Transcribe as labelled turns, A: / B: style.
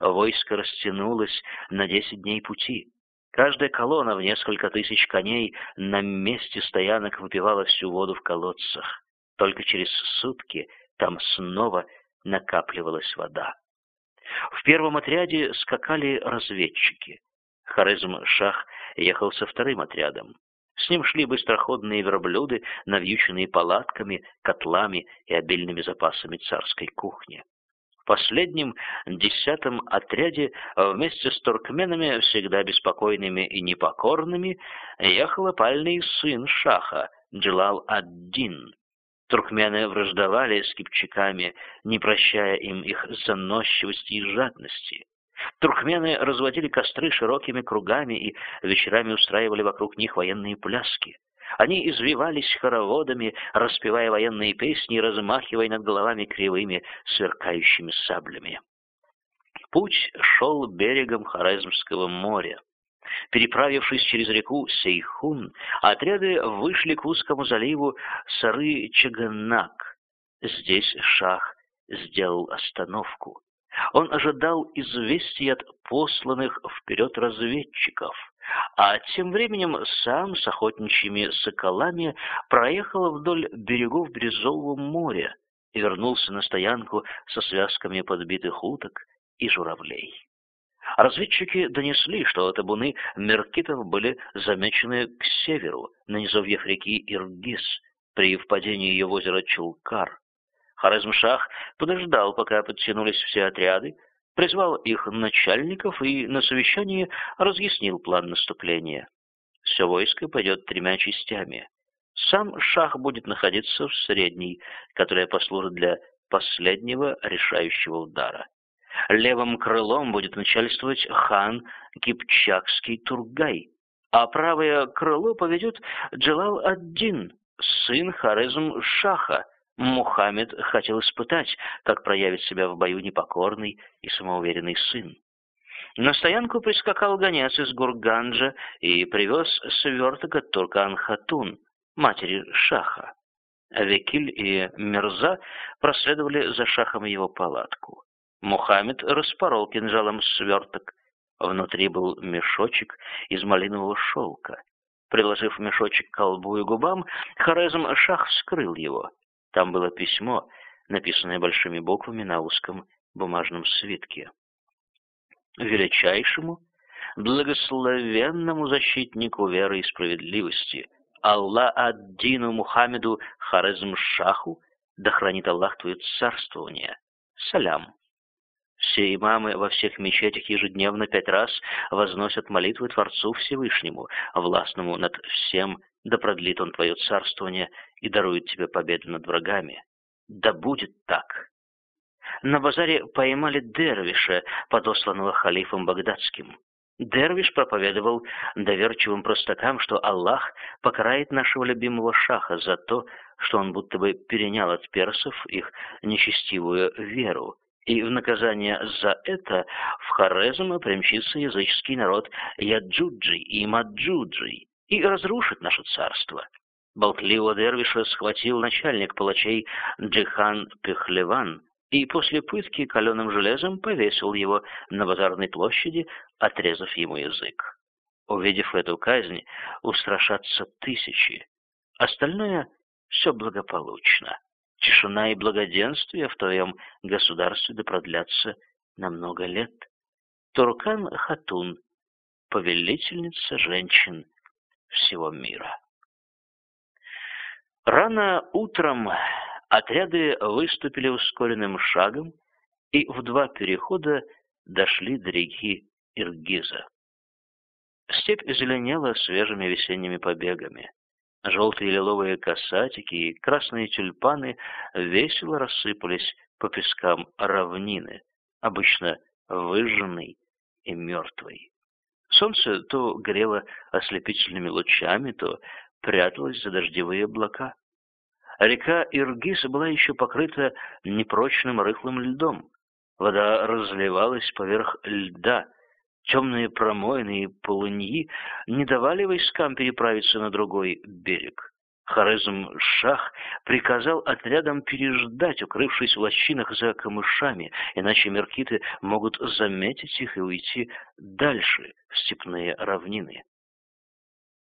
A: Войско растянулось на десять дней пути. Каждая колонна в несколько тысяч коней на месте стоянок выпивала всю воду в колодцах. Только через сутки там снова накапливалась вода. В первом отряде скакали разведчики. Хорезм-Шах ехал со вторым отрядом. С ним шли быстроходные верблюды, навьюченные палатками, котлами и обильными запасами царской кухни. Последнем, десятом отряде вместе с туркменами, всегда беспокойными и непокорными, ехал опальный сын Шаха, Джилал-ад-Дин. Туркмены враждовали с кипчаками, не прощая им их заносчивости и жадности. Туркмены разводили костры широкими кругами и вечерами устраивали вокруг них военные пляски. Они извивались хороводами, распевая военные песни и размахивая над головами кривыми сверкающими саблями. Путь шел берегом Хорезмского моря. Переправившись через реку Сейхун, отряды вышли к узкому заливу Сары-Чаганак. Здесь шах сделал остановку. Он ожидал известий от посланных вперед разведчиков, а тем временем сам с охотничьими соколами проехал вдоль берегов Бирюзового моря и вернулся на стоянку со связками подбитых уток и журавлей. Разведчики донесли, что табуны меркитов были замечены к северу, на низовьях реки Иргиз, при впадении ее в озеро Чулкар. Хорезмшах подождал, пока подтянулись все отряды, призвал их начальников и на совещании разъяснил план наступления. Все войско пойдет тремя частями. Сам шах будет находиться в средней, которая послужит для последнего решающего удара. Левым крылом будет начальствовать хан Кипчакский Тургай, а правое крыло поведет Джалал-ад-Дин, сын Хорезм-Шаха. Мухаммед хотел испытать, как проявит себя в бою непокорный и самоуверенный сын. На стоянку прискакал гонец из Гурганджа и привез сверток от Туркан-Хатун, матери Шаха. Векиль и Мирза проследовали за Шахом его палатку. Мухаммед распорол кинжалом сверток. Внутри был мешочек из малинового шелка. Приложив мешочек к колбу и губам, Хорезм Шах вскрыл его. Там было письмо, написанное большими буквами на узком бумажном свитке. «Величайшему, благословенному защитнику веры и справедливости, Аллах ад-Дину Мухаммеду Хорезм Шаху, да хранит Аллах твое царствование. Салям». Все имамы во всех мечетях ежедневно пять раз возносят молитвы Творцу Всевышнему, властному над всем, да продлит он твое царствование и дарует тебе победу над врагами. Да будет так. На базаре поймали Дервиша, подосланного халифом Багдадским. Дервиш проповедовал доверчивым простакам, что Аллах покарает нашего любимого шаха за то, что он будто бы перенял от персов их нечестивую веру, и в наказание за это в Хорезм примчится языческий народ Яджуджи и Маджуджи и разрушит наше царство. Болтливого дервиша схватил начальник палачей Джихан Пехлеван и после пытки каленым железом повесил его на базарной площади, отрезав ему язык. Увидев эту казнь, устрашатся тысячи. Остальное все благополучно. Тишина и благоденствие в твоем государстве да продлятся на много лет. Туркан Хатун, повелительница женщин всего мира. Рано утром отряды выступили ускоренным шагом и в два перехода дошли до реки Иргиза. Степь зеленела свежими весенними побегами. Желтые лиловые касатики и красные тюльпаны весело рассыпались по пескам равнины, обычно выжженной и мертвой. Солнце то грело ослепительными лучами, то пряталось за дождевые облака. Река Иргиз была еще покрыта непрочным рыхлым льдом. Вода разливалась поверх льда, Темные промоины и полыньи не давали войскам переправиться на другой берег. Хорезм-Шах приказал отрядам переждать, укрывшись в лощинах за камышами, иначе меркиты могут заметить их и уйти дальше, в степные равнины.